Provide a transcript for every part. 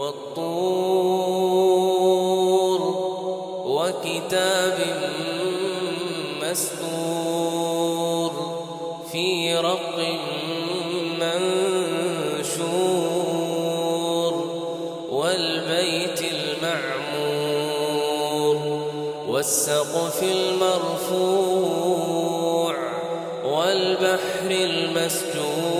والطور وكتاب مسطور في رق منشور والبيت المعمور والسقف المرفوع والبحر المسجور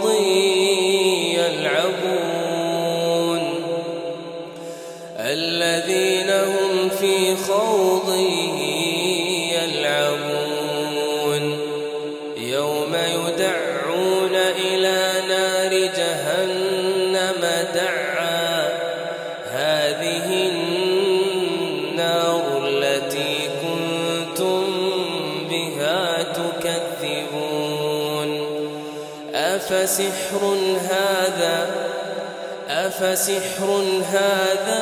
في خوض يلعبون. يوم يدعون إلى نار جهنم دعا. هذه النار التي كنتم بها تكذبون. أفسحر هذا؟ أفسحر هذا؟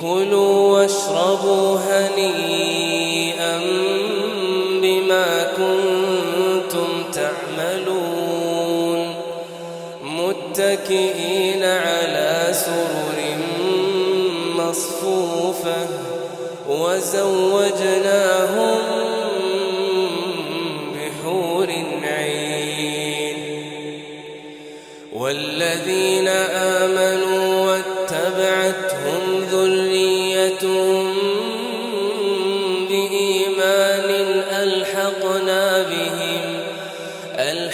كلوا واشربوا هنيئا بما كنتم تعملون. متكئين على سرر مصفوفة وزوجناهم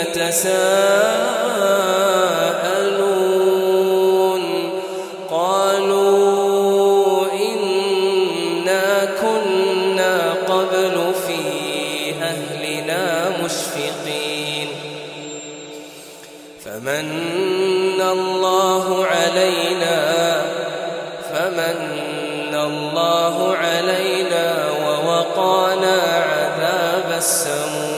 يتساءلون. قالوا إنا كنا قبل في أهلنا مشفقين. فمن الله علينا فمن الله علينا ووقانا عذاب السموم.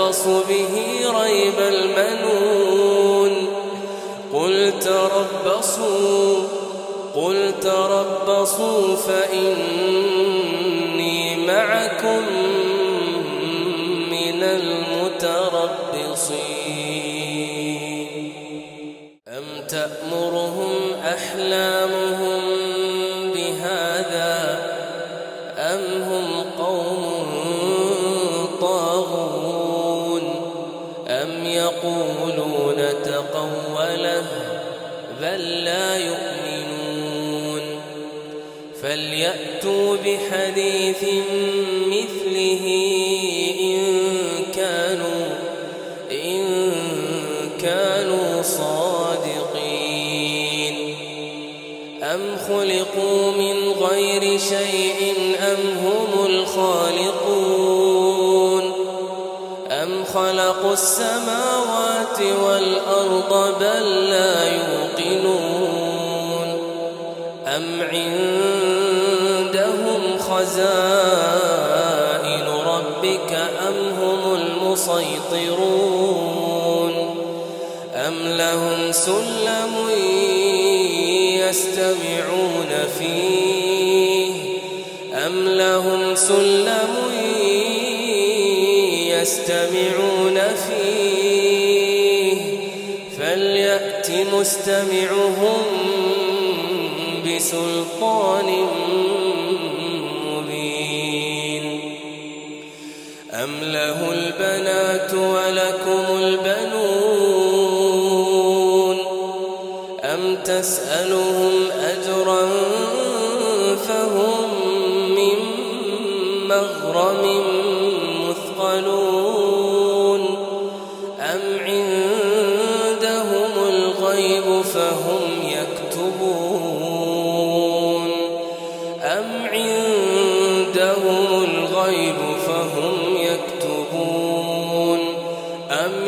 نتربص به ريب المنون. قل تربصوا قل تربصوا فإني معكم من المتربصين. أم تأمرهم أحلامهم فليأتوا بحديث مثله إن كانوا إن كانوا صادقين. أم خلقوا من غير شيء أم هم الخالقون؟ أم خلقوا السماوات والأرض بل لا يوقنون؟ أم عندهم خزائن ربك أم هم المسيطرون أم لهم سلم يستمعون فيه أم لهم سلم يستمعون فيه فليأت مستمعهم بسلطان مبين أم له البنات ولكم البنون أم تسألهم أجرا فهم من مغرم مثقلون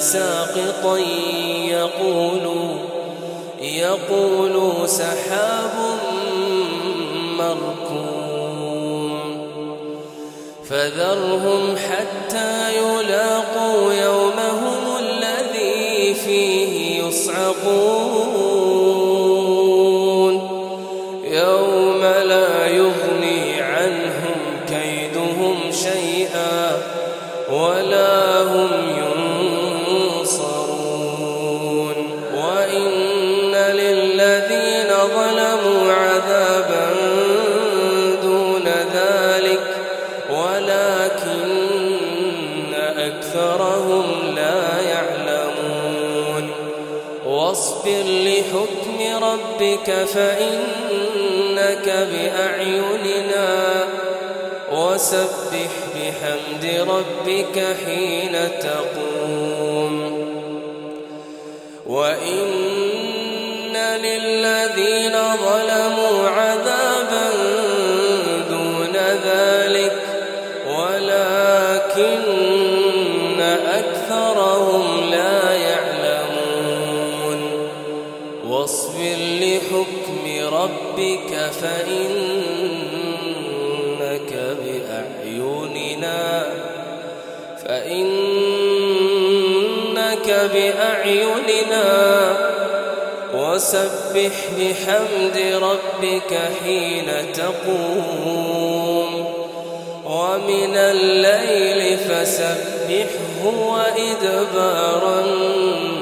ساقطا يقولوا يقولوا سحاب مركوم فذرهم حتى يلاقوا يومهم الذي فيه يصعقون ولكن أكثرهم لا يعلمون. واصبر لحكم ربك فإنك بأعيننا. وسبح بحمد ربك حين تقوم. وإن للذين ظلموا عذابا ربك فإنك بأعيننا فإنك بأعيننا. وسبح بحمد ربك حين تقوم ومن الليل فسبحه وإدبار النجوم